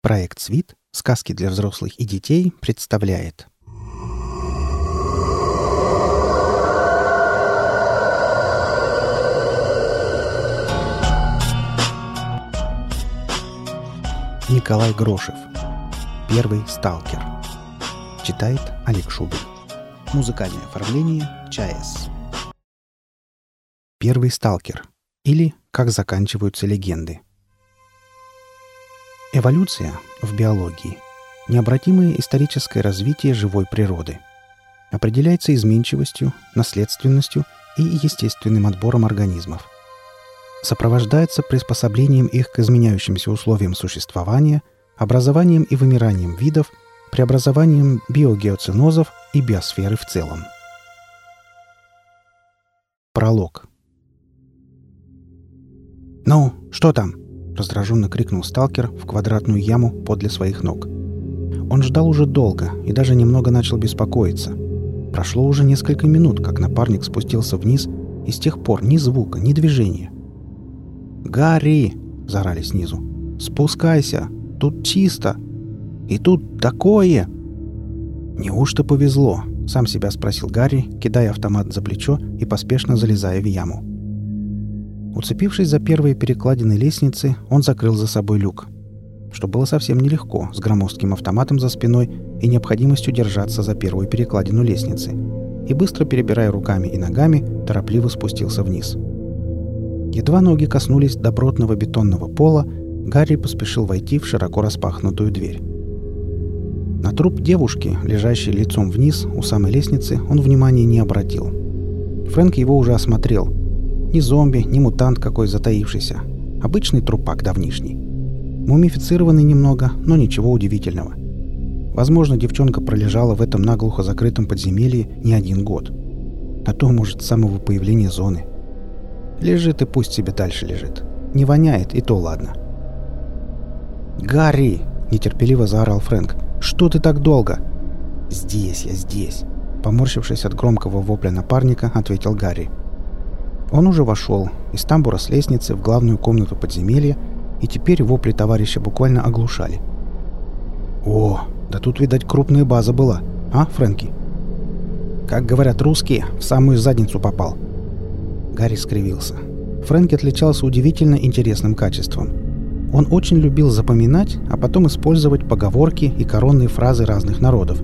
Проект «Свит. Сказки для взрослых и детей» представляет. Николай Грошев. Первый сталкер. Читает Олег Шубин. Музыкальное оформление ЧАЭС Первый сталкер. Или Как заканчиваются легенды Эволюция в биологии – необратимое историческое развитие живой природы. Определяется изменчивостью, наследственностью и естественным отбором организмов. Сопровождается приспособлением их к изменяющимся условиям существования, образованием и вымиранием видов, преобразованием биогеоцинозов и биосферы в целом. Пролог. «Ну, что там?» Раздраженно крикнул сталкер в квадратную яму подле своих ног. Он ждал уже долго и даже немного начал беспокоиться. Прошло уже несколько минут, как напарник спустился вниз, и с тех пор ни звука, ни движения. «Гарри!» — заорали снизу. «Спускайся! Тут чисто! И тут такое!» «Неужто повезло?» — сам себя спросил Гарри, кидая автомат за плечо и поспешно залезая в яму. Уцепившись за первые перекладины лестницы, он закрыл за собой люк. Что было совсем нелегко, с громоздким автоматом за спиной и необходимостью держаться за первую перекладину лестницы. И быстро перебирая руками и ногами, торопливо спустился вниз. Едва ноги коснулись добротного бетонного пола, Гарри поспешил войти в широко распахнутую дверь. На труп девушки, лежащей лицом вниз у самой лестницы, он внимания не обратил. Фрэнк его уже осмотрел, ни зомби, ни мутант какой затаившийся. Обычный трупак давнишний. Мумифицированный немного, но ничего удивительного. Возможно, девчонка пролежала в этом наглухо закрытом подземелье не один год. А то, может, с самого появления зоны. Лежит и пусть себе дальше лежит. Не воняет, и то ладно. «Гарри!» — нетерпеливо заорал Фрэнк. «Что ты так долго?» «Здесь я, здесь!» Поморщившись от громкого вопля напарника, ответил Гарри. Он уже вошел из тамбура с лестницы в главную комнату подземелья, и теперь вопли товарища буквально оглушали. «О, да тут, видать, крупная база была, а, Фрэнки?» «Как говорят русские, в самую задницу попал». Гарри скривился. Фрэнки отличался удивительно интересным качеством. Он очень любил запоминать, а потом использовать поговорки и коронные фразы разных народов.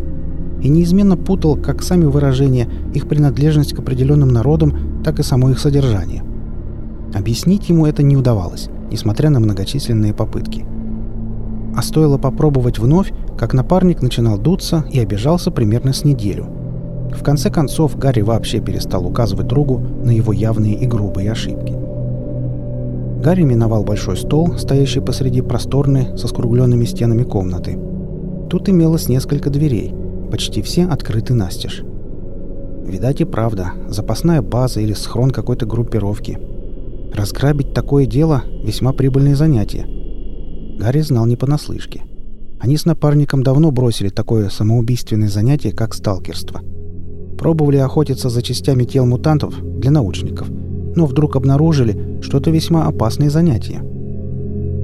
И неизменно путал, как сами выражения, их принадлежность к определенным народам так и само их содержание. Объяснить ему это не удавалось, несмотря на многочисленные попытки. А стоило попробовать вновь, как напарник начинал дуться и обижался примерно с неделю. В конце концов, Гарри вообще перестал указывать другу на его явные и грубые ошибки. Гарри миновал большой стол, стоящий посреди просторной, со скругленными стенами комнаты. Тут имелось несколько дверей, почти все открыты настежь. Видать и правда, запасная база или схрон какой-то группировки. Разграбить такое дело – весьма прибыльное занятие. Гарри знал не понаслышке. Они с напарником давно бросили такое самоубийственное занятие, как сталкерство. Пробовали охотиться за частями тел мутантов для научников, но вдруг обнаружили, что это весьма опасное занятие.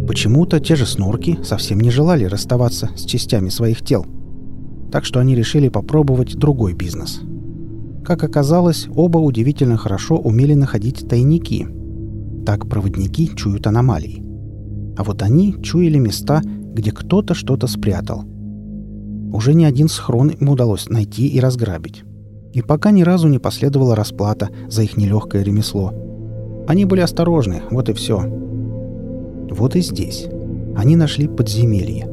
Почему-то те же снорки совсем не желали расставаться с частями своих тел. Так что они решили попробовать другой бизнес – как оказалось, оба удивительно хорошо умели находить тайники. Так проводники чуют аномалии. А вот они чуяли места, где кто-то что-то спрятал. Уже ни один схрон им удалось найти и разграбить. И пока ни разу не последовала расплата за их нелегкое ремесло. Они были осторожны, вот и все. Вот и здесь. Они нашли подземелье.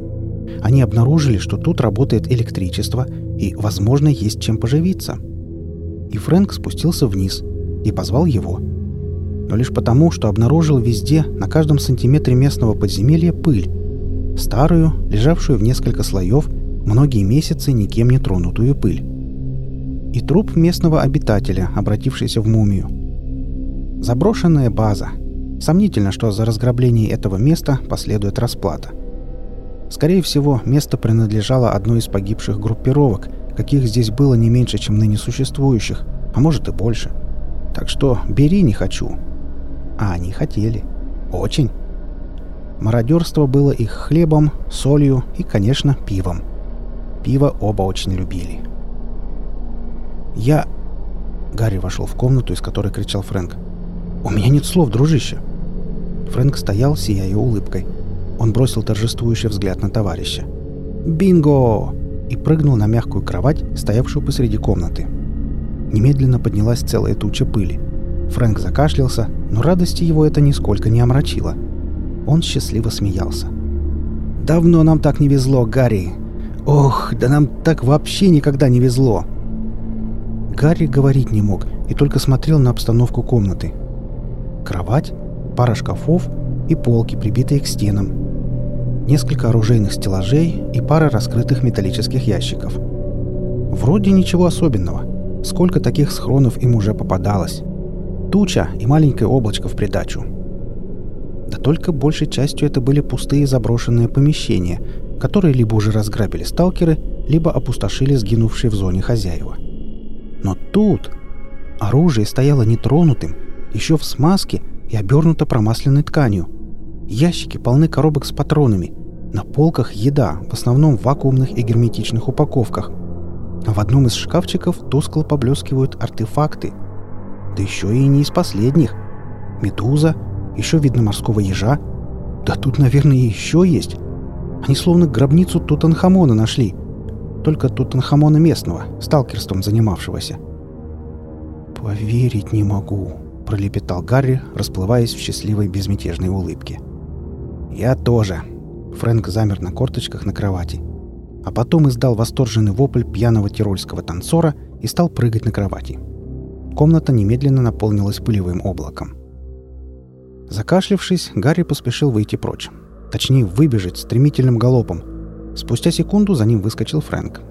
Они обнаружили, что тут работает электричество и, возможно, есть чем поживиться – и Фрэнк спустился вниз и позвал его. Но лишь потому, что обнаружил везде, на каждом сантиметре местного подземелья пыль. Старую, лежавшую в несколько слоев, многие месяцы никем не тронутую пыль. И труп местного обитателя, обратившийся в мумию. Заброшенная база. Сомнительно, что за разграбление этого места последует расплата. Скорее всего, место принадлежало одной из погибших группировок, каких здесь было не меньше, чем ныне существующих, а может и больше. Так что бери не хочу. А они хотели. Очень. Мародерство было их хлебом, солью и, конечно, пивом. Пиво оба очень любили. «Я...» Гарри вошел в комнату, из которой кричал Фрэнк. «У меня нет слов, дружище!» Фрэнк стоял, сияя улыбкой. Он бросил торжествующий взгляд на товарища. «Бинго!» И прыгнул на мягкую кровать, стоявшую посреди комнаты. Немедленно поднялась целая туча пыли. Фрэнк закашлялся, но радости его это нисколько не омрачило. Он счастливо смеялся. «Давно нам так не везло, Гарри! Ох, да нам так вообще никогда не везло!» Гарри говорить не мог и только смотрел на обстановку комнаты. Кровать, пара шкафов и полки, прибитые к стенам. Несколько оружейных стеллажей и пара раскрытых металлических ящиков. Вроде ничего особенного. Сколько таких схронов им уже попадалось. Туча и маленькое облачко в придачу. Да только большей частью это были пустые заброшенные помещения, которые либо уже разграбили сталкеры, либо опустошили сгинувшие в зоне хозяева. Но тут оружие стояло нетронутым, еще в смазке и обернуто промасленной тканью. Ящики полны коробок с патронами. На полках еда, в основном в вакуумных и герметичных упаковках. А в одном из шкафчиков тускло поблескивают артефакты. Да еще и не из последних. Медуза, еще видно морского ежа. Да тут, наверное, еще есть. Они словно гробницу Тутанхамона нашли. Только Тутанхамона местного, сталкерством занимавшегося. «Поверить не могу», — пролепетал Гарри, расплываясь в счастливой безмятежной улыбке. «Я тоже». Фрэнк замер на корточках на кровати. А потом издал восторженный вопль пьяного тирольского танцора и стал прыгать на кровати. Комната немедленно наполнилась пылевым облаком. Закашлившись, Гарри поспешил выйти прочь. Точнее, выбежать стремительным галопом. Спустя секунду за ним выскочил Фрэнк.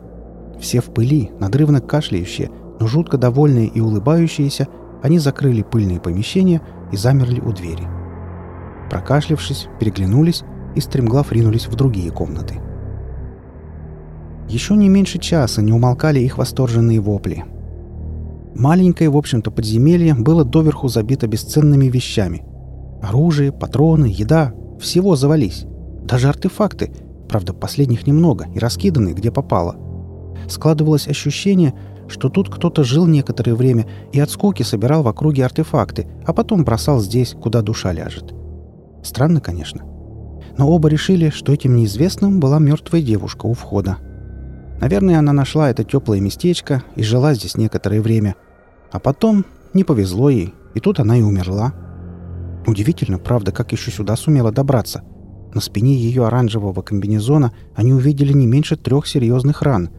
Все в пыли, надрывно кашляющие, но жутко довольные и улыбающиеся, они закрыли пыльные помещения и замерли у двери. Прокашлившись, переглянулись и стремглав ринулись в другие комнаты. Еще не меньше часа не умолкали их восторженные вопли. Маленькое, в общем-то, подземелье было доверху забито бесценными вещами – Оружие, патроны, еда — всего завались. Даже артефакты, правда, последних немного и раскиданы, где попало. Складывалось ощущение, что тут кто-то жил некоторое время и от скуки собирал в округе артефакты, а потом бросал здесь, куда душа ляжет. Странно, конечно. Но оба решили, что этим неизвестным была мертвая девушка у входа. Наверное, она нашла это теплое местечко и жила здесь некоторое время. А потом не повезло ей, и тут она и умерла. Удивительно, правда, как еще сюда сумела добраться. На спине ее оранжевого комбинезона они увидели не меньше трех серьезных ран.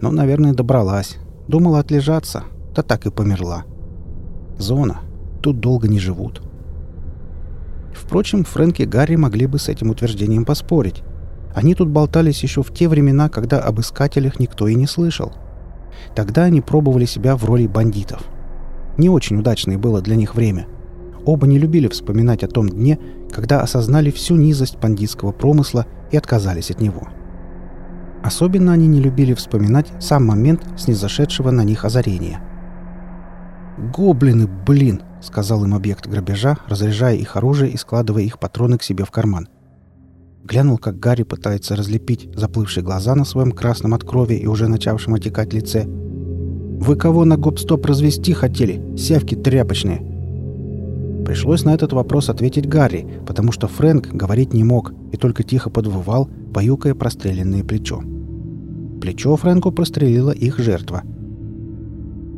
Но, наверное, добралась. Думала отлежаться, да так и померла. Зона. Тут долго не живут. Впрочем, Фрэнк и Гарри могли бы с этим утверждением поспорить. Они тут болтались еще в те времена, когда об искателях никто и не слышал. Тогда они пробовали себя в роли бандитов. Не очень удачное было для них время – Оба не любили вспоминать о том дне, когда осознали всю низость бандитского промысла и отказались от него. Особенно они не любили вспоминать сам момент снизошедшего на них озарения. «Гоблины, блин!» — сказал им объект грабежа, разряжая их оружие и складывая их патроны к себе в карман. Глянул, как Гарри пытается разлепить заплывшие глаза на своем красном от крови и уже начавшем отекать лице. «Вы кого на гоп-стоп развести хотели? Сявки тряпочные!» Пришлось на этот вопрос ответить Гарри, потому что Фрэнк говорить не мог и только тихо подвывал, баюкая простреленное плечо. Плечо Фрэнку прострелила их жертва.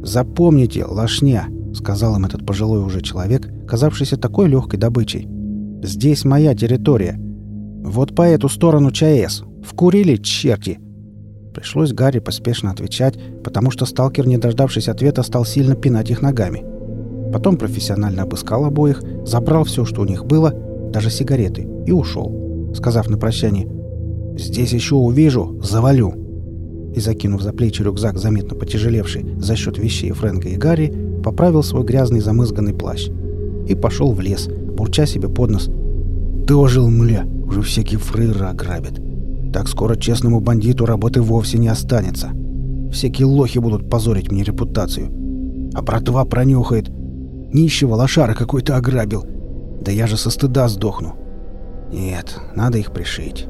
«Запомните, лошня!» — сказал им этот пожилой уже человек, казавшийся такой легкой добычей. «Здесь моя территория. Вот по эту сторону ЧАЭС. Вкурили, черти!» Пришлось Гарри поспешно отвечать, потому что сталкер, не дождавшись ответа, стал сильно пинать их ногами. Потом профессионально обыскал обоих, забрал все, что у них было, даже сигареты, и ушел, сказав на прощание «Здесь еще увижу, завалю». И, закинув за плечи рюкзак, заметно потяжелевший за счет вещей Фрэнка и Гарри, поправил свой грязный замызганный плащ и пошел в лес, бурча себе под нос. «Дожил, мля, уже всякие фрейры ограбят. Так скоро честному бандиту работы вовсе не останется. Всякие лохи будут позорить мне репутацию. А братва пронюхает, Нищего лошара какой-то ограбил. Да я же со стыда сдохну. Нет, надо их пришить.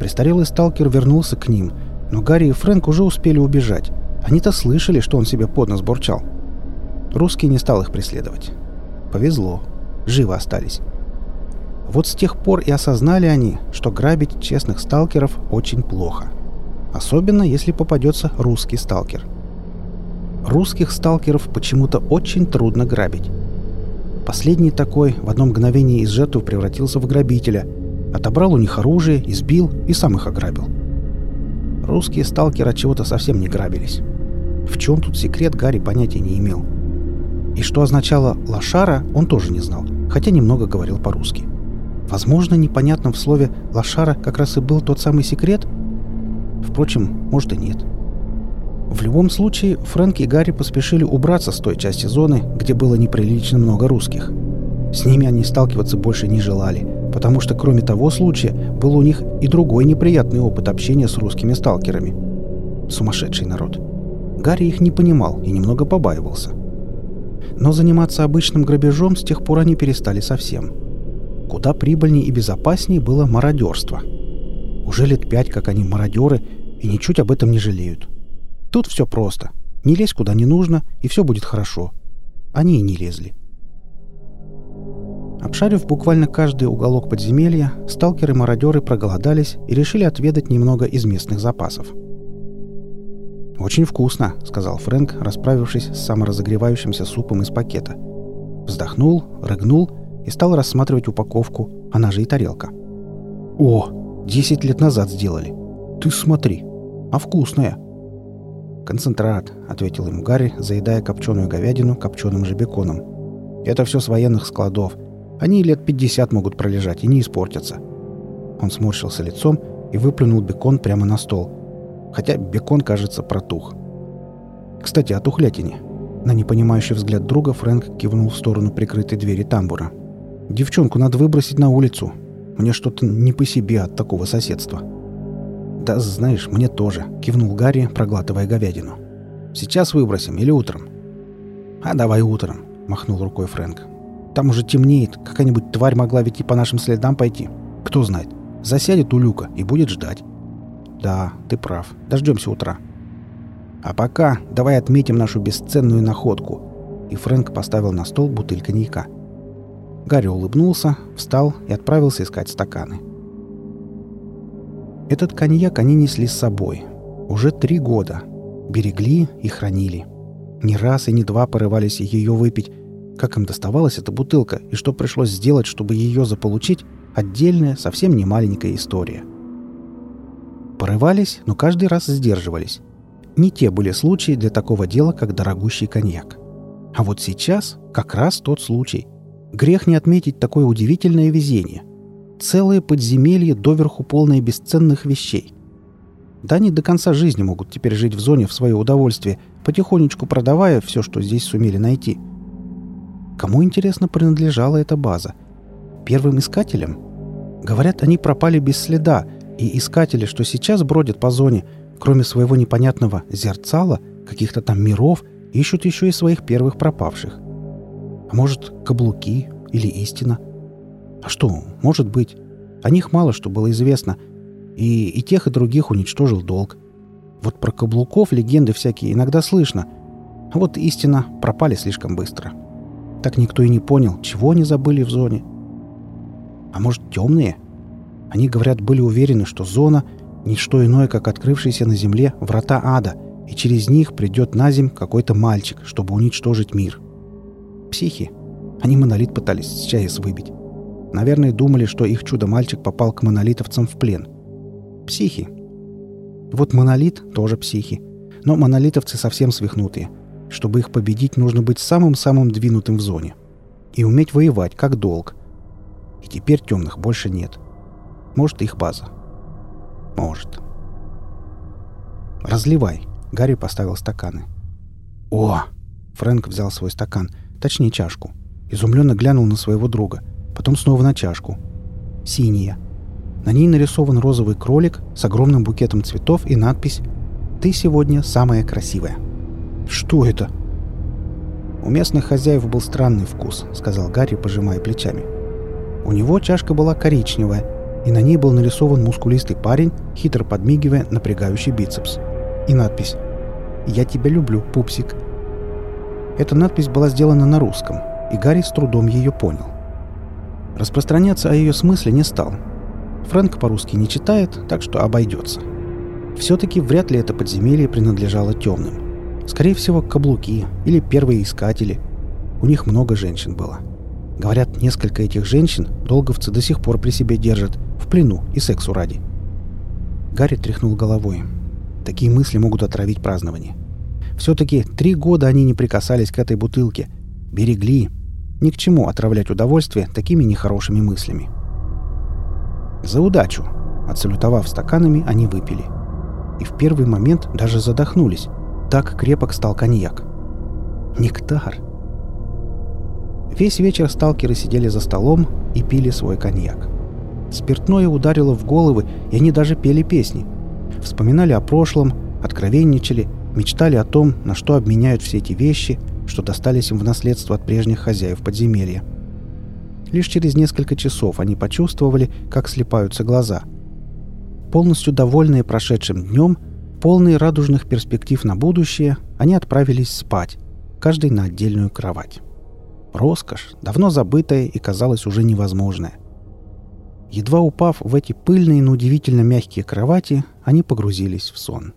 Престарелый сталкер вернулся к ним, но Гарри и Фрэнк уже успели убежать. Они-то слышали, что он себе под нос бурчал. Русский не стал их преследовать. Повезло. Живы остались. Вот с тех пор и осознали они, что грабить честных сталкеров очень плохо. Особенно, если попадется русский сталкер. Русских сталкеров почему-то очень трудно грабить. Последний такой в одно мгновение из жертвы превратился в грабителя. Отобрал у них оружие, избил и сам их ограбил. Русские сталкеры от чего-то совсем не грабились. В чем тут секрет, Гарри понятия не имел. И что означало «лошара», он тоже не знал, хотя немного говорил по-русски. Возможно, непонятно в слове «лошара» как раз и был тот самый секрет? Впрочем, может и нет. В любом случае, Фрэнк и Гарри поспешили убраться с той части зоны, где было неприлично много русских. С ними они сталкиваться больше не желали, потому что кроме того случая был у них и другой неприятный опыт общения с русскими сталкерами. Сумасшедший народ. Гарри их не понимал и немного побаивался. Но заниматься обычным грабежом с тех пор они перестали совсем. Куда прибыльнее и безопаснее было мародерство. Уже лет пять, как они мародеры, и ничуть об этом не жалеют. Тут все просто. Не лезь куда не нужно, и все будет хорошо. Они и не лезли. Обшарив буквально каждый уголок подземелья, сталкеры-мародеры проголодались и решили отведать немного из местных запасов. «Очень вкусно», — сказал Фрэнк, расправившись с саморазогревающимся супом из пакета. Вздохнул, рыгнул и стал рассматривать упаковку, она же и тарелка. «О, десять лет назад сделали. Ты смотри, а вкусная!» «Концентрат», — ответил ему Гарри, заедая копченую говядину копченым же беконом. «Это все с военных складов. Они лет пятьдесят могут пролежать и не испортятся». Он сморщился лицом и выплюнул бекон прямо на стол. Хотя бекон, кажется, протух. «Кстати, о тухлятине». На непонимающий взгляд друга Фрэнк кивнул в сторону прикрытой двери тамбура. «Девчонку надо выбросить на улицу. Мне что-то не по себе от такого соседства». «Да, знаешь, мне тоже», — кивнул Гарри, проглатывая говядину. «Сейчас выбросим или утром?» «А давай утром», — махнул рукой Фрэнк. «Там уже темнеет. Какая-нибудь тварь могла ведь и по нашим следам пойти. Кто знает. Засядет у люка и будет ждать». «Да, ты прав. Дождемся утра». «А пока давай отметим нашу бесценную находку». И Фрэнк поставил на стол бутыль коньяка. Гарри улыбнулся, встал и отправился искать стаканы. Этот коньяк они несли с собой. Уже три года. Берегли и хранили. Не раз и не два порывались ее выпить. Как им доставалась эта бутылка и что пришлось сделать, чтобы ее заполучить – отдельная, совсем не маленькая история. Порывались, но каждый раз сдерживались. Не те были случаи для такого дела, как дорогущий коньяк. А вот сейчас как раз тот случай. Грех не отметить такое удивительное везение – Целое подземелье, доверху полное бесценных вещей. Да они до конца жизни могут теперь жить в зоне в свое удовольствие, потихонечку продавая все, что здесь сумели найти. Кому, интересно, принадлежала эта база? Первым искателям? Говорят, они пропали без следа, и искатели, что сейчас бродят по зоне, кроме своего непонятного зерцала, каких-то там миров, ищут еще и своих первых пропавших. А может, каблуки или истина – а что, может быть. О них мало что было известно. И, и тех, и других уничтожил долг. Вот про каблуков легенды всякие иногда слышно. А вот истина пропали слишком быстро. Так никто и не понял, чего они забыли в зоне. А может, темные? Они, говорят, были уверены, что зона — ничто иное, как открывшиеся на земле врата ада, и через них придет на земь какой-то мальчик, чтобы уничтожить мир. Психи. Они монолит пытались с ЧАЭС выбить. Наверное, думали, что их чудо-мальчик попал к монолитовцам в плен. Психи. Вот монолит тоже психи. Но монолитовцы совсем свихнутые. Чтобы их победить, нужно быть самым-самым двинутым в зоне. И уметь воевать, как долг. И теперь темных больше нет. Может, их база. Может. «Разливай», — Гарри поставил стаканы. «О!» — Фрэнк взял свой стакан, точнее чашку. Изумленно глянул на своего друга — потом снова на чашку. Синяя. На ней нарисован розовый кролик с огромным букетом цветов и надпись «Ты сегодня самая красивая». «Что это?» «У местных хозяев был странный вкус», — сказал Гарри, пожимая плечами. У него чашка была коричневая, и на ней был нарисован мускулистый парень, хитро подмигивая напрягающий бицепс. И надпись «Я тебя люблю, пупсик». Эта надпись была сделана на русском, и Гарри с трудом ее понял. Распространяться о ее смысле не стал. Фрэнк по-русски не читает, так что обойдется. Все-таки вряд ли это подземелье принадлежало темным. Скорее всего, каблуки или первые искатели. У них много женщин было. Говорят, несколько этих женщин долговцы до сих пор при себе держат, в плену и сексу ради. Гарри тряхнул головой. Такие мысли могут отравить празднование. Все-таки три года они не прикасались к этой бутылке. Берегли. Ни к чему отравлять удовольствие такими нехорошими мыслями. За удачу! Отсалютовав стаканами, они выпили. И в первый момент даже задохнулись. Так крепок стал коньяк. Нектар! Весь вечер сталкеры сидели за столом и пили свой коньяк. Спиртное ударило в головы, и они даже пели песни. Вспоминали о прошлом, откровенничали, мечтали о том, на что обменяют все эти вещи, что достались им в наследство от прежних хозяев подземелья. Лишь через несколько часов они почувствовали, как слепаются глаза. Полностью довольные прошедшим днем, полные радужных перспектив на будущее, они отправились спать, каждый на отдельную кровать. Роскошь, давно забытая и казалось уже невозможная. Едва упав в эти пыльные, но удивительно мягкие кровати, они погрузились в сон.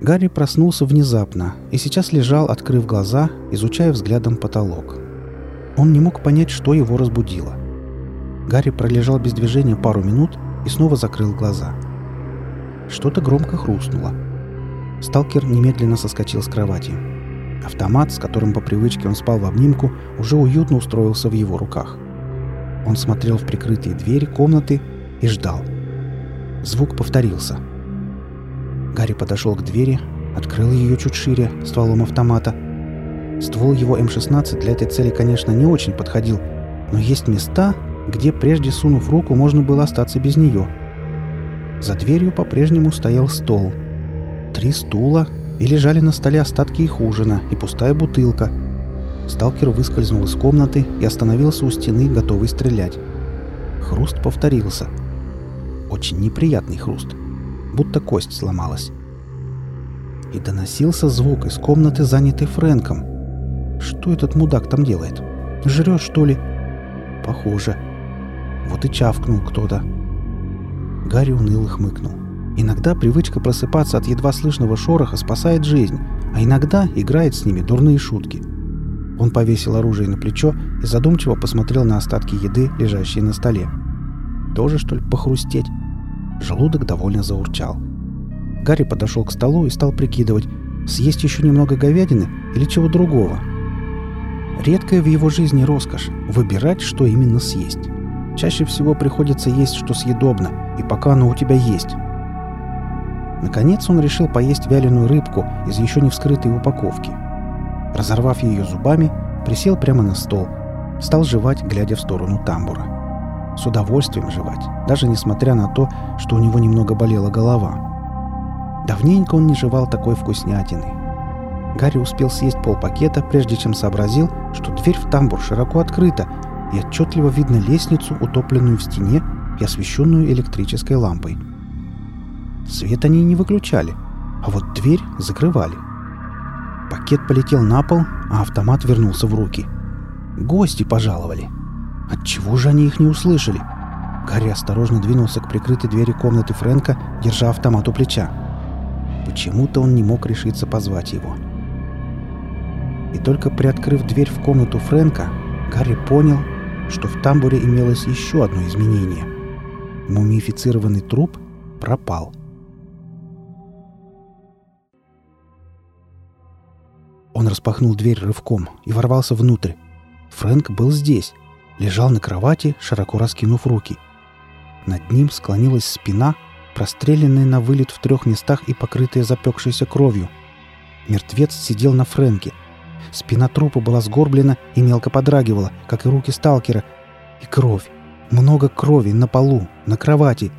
Гарри проснулся внезапно и сейчас лежал, открыв глаза, изучая взглядом потолок. Он не мог понять, что его разбудило. Гарри пролежал без движения пару минут и снова закрыл глаза. Что-то громко хрустнуло. Сталкер немедленно соскочил с кровати. Автомат, с которым по привычке он спал в обнимку, уже уютно устроился в его руках. Он смотрел в прикрытые двери комнаты и ждал. Звук повторился. Гарри подошел к двери, открыл ее чуть шире стволом автомата. Ствол его М-16 для этой цели, конечно, не очень подходил, но есть места, где, прежде сунув руку, можно было остаться без нее. За дверью по-прежнему стоял стол. Три стула, и лежали на столе остатки их ужина и пустая бутылка. Сталкер выскользнул из комнаты и остановился у стены, готовый стрелять. Хруст повторился. Очень неприятный хруст. Будто кость сломалась. И доносился звук из комнаты, занятой Фрэнком. Что этот мудак там делает? Жрет, что ли? Похоже. Вот и чавкнул кто-то. Гарри уныло хмыкнул. Иногда привычка просыпаться от едва слышного шороха спасает жизнь, а иногда играет с ними дурные шутки. Он повесил оружие на плечо и задумчиво посмотрел на остатки еды, лежащие на столе. Тоже, что ли, похрустеть? Желудок довольно заурчал. Гарри подошел к столу и стал прикидывать, съесть еще немного говядины или чего другого. Редкая в его жизни роскошь – выбирать, что именно съесть. Чаще всего приходится есть, что съедобно, и пока оно у тебя есть. Наконец он решил поесть вяленую рыбку из еще не вскрытой упаковки. Разорвав ее зубами, присел прямо на стол. Стал жевать, глядя в сторону тамбура. С удовольствием жевать, даже несмотря на то, что у него немного болела голова. Давненько он не жевал такой вкуснятины. Гарри успел съесть полпакета, прежде чем сообразил, что дверь в тамбур широко открыта, и отчетливо видно лестницу, утопленную в стене и освещенную электрической лампой. Свет они не выключали, а вот дверь закрывали. Пакет полетел на пол, а автомат вернулся в руки. Гости пожаловали. Отчего же они их не услышали? Гарри осторожно двинулся к прикрытой двери комнаты Фрэнка, держа автомат у плеча. Почему-то он не мог решиться позвать его. И только приоткрыв дверь в комнату Фрэнка, Гарри понял, что в тамбуре имелось еще одно изменение. Мумифицированный труп пропал. — Он распахнул дверь рывком и ворвался внутрь. Фрэнк был здесь. Лежал на кровати, широко раскинув руки. Над ним склонилась спина, простреленная на вылет в трех местах и покрытая запекшейся кровью. Мертвец сидел на Фрэнке. Спина трупа была сгорблена и мелко подрагивала, как и руки сталкера. И кровь. Много крови на полу, на кровати.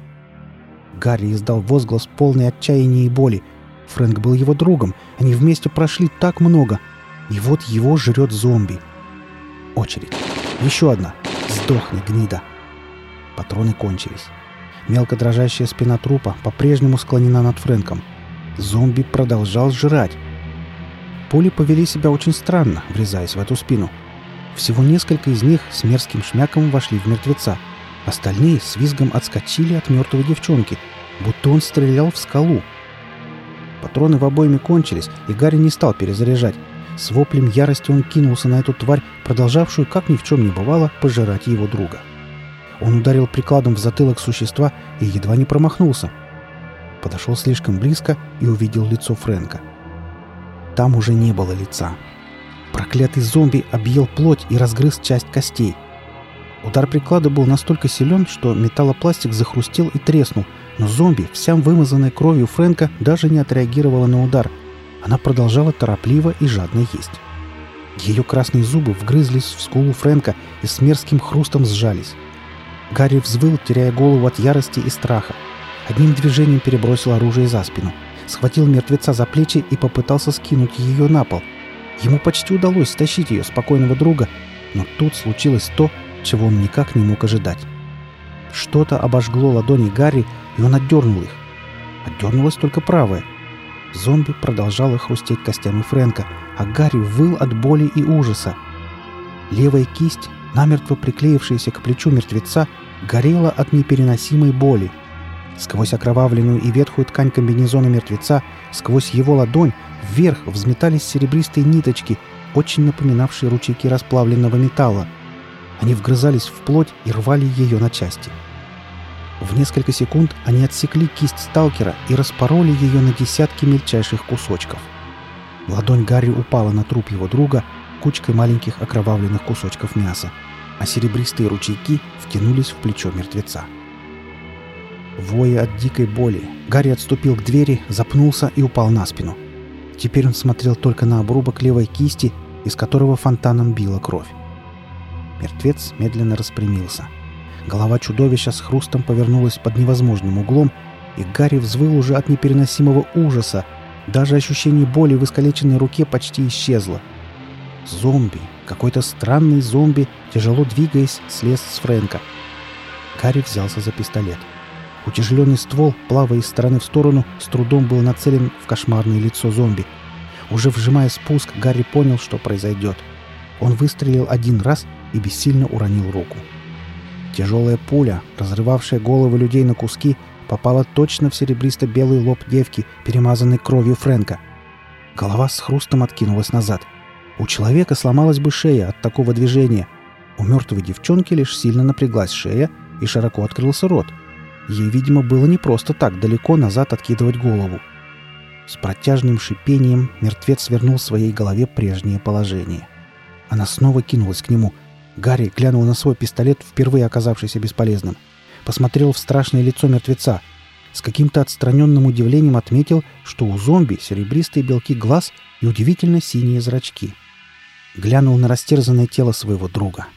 Гарри издал возглас полный отчаяния и боли — Фрэнк был его другом. Они вместе прошли так много. И вот его жрет зомби. Очередь. Еще одна. Сдохни, гнида. Патроны кончились. Мелко дрожащая спина трупа по-прежнему склонена над Фрэнком. Зомби продолжал жрать. Пули повели себя очень странно, врезаясь в эту спину. Всего несколько из них с мерзким шмяком вошли в мертвеца. Остальные с визгом отскочили от мертвой девчонки, будто он стрелял в скалу. Патроны в обойме кончились, и Гарри не стал перезаряжать. С воплем ярости он кинулся на эту тварь, продолжавшую, как ни в чем не бывало, пожирать его друга. Он ударил прикладом в затылок существа и едва не промахнулся. Подошел слишком близко и увидел лицо Фрэнка. Там уже не было лица. Проклятый зомби объел плоть и разгрыз часть костей. Удар приклада был настолько силен, что металлопластик захрустел и треснул, но зомби, вся вымазанная кровью Фрэнка, даже не отреагировала на удар. Она продолжала торопливо и жадно есть. Ее красные зубы вгрызлись в скулу Фрэнка и с мерзким хрустом сжались. Гарри взвыл, теряя голову от ярости и страха. Одним движением перебросил оружие за спину. Схватил мертвеца за плечи и попытался скинуть ее на пол. Ему почти удалось стащить ее спокойного друга, но тут случилось то, чего он никак не мог ожидать. Что-то обожгло ладони Гарри, и он отдернул их. Отдернулась только правая. Зомби продолжала хрустеть костями Фрэнка, а Гарри выл от боли и ужаса. Левая кисть, намертво приклеившаяся к плечу мертвеца, горела от непереносимой боли. Сквозь окровавленную и ветхую ткань комбинезона мертвеца, сквозь его ладонь, вверх взметались серебристые ниточки, очень напоминавшие ручейки расплавленного металла. Они вгрызались в плоть и рвали ее на части. В несколько секунд они отсекли кисть сталкера и распороли ее на десятки мельчайших кусочков. Ладонь Гарри упала на труп его друга кучкой маленьких окровавленных кусочков мяса, а серебристые ручейки втянулись в плечо мертвеца. Воя от дикой боли, Гарри отступил к двери, запнулся и упал на спину. Теперь он смотрел только на обрубок левой кисти, из которого фонтаном била кровь. Мертвец медленно распрямился. Голова чудовища с хрустом повернулась под невозможным углом, и Гарри взвыл уже от непереносимого ужаса. Даже ощущение боли в искалеченной руке почти исчезло. Зомби, какой-то странный зомби, тяжело двигаясь, слез с Фрэнка. Гарри взялся за пистолет. Утяжеленный ствол, плавая из стороны в сторону, с трудом был нацелен в кошмарное лицо зомби. Уже вжимая спуск, Гарри понял, что произойдет. Он выстрелил один раз и бессильно уронил руку. Тяжелая пуля, разрывавшая головы людей на куски, попала точно в серебристо-белый лоб девки, перемазанный кровью Фрэнка. Голова с хрустом откинулась назад. У человека сломалась бы шея от такого движения. У мертвой девчонки лишь сильно напряглась шея и широко открылся рот. Ей, видимо, было не просто так далеко назад откидывать голову. С протяжным шипением мертвец вернул своей голове прежнее положение. Она снова кинулась к нему. Гарри глянул на свой пистолет, впервые оказавшийся бесполезным. Посмотрел в страшное лицо мертвеца. С каким-то отстраненным удивлением отметил, что у зомби серебристые белки глаз и удивительно синие зрачки. Глянул на растерзанное тело своего друга.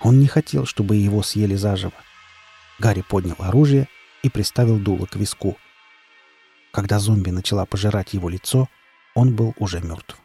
Он не хотел, чтобы его съели заживо. Гарри поднял оружие и приставил дуло к виску. Когда зомби начала пожирать его лицо, он был уже мертв.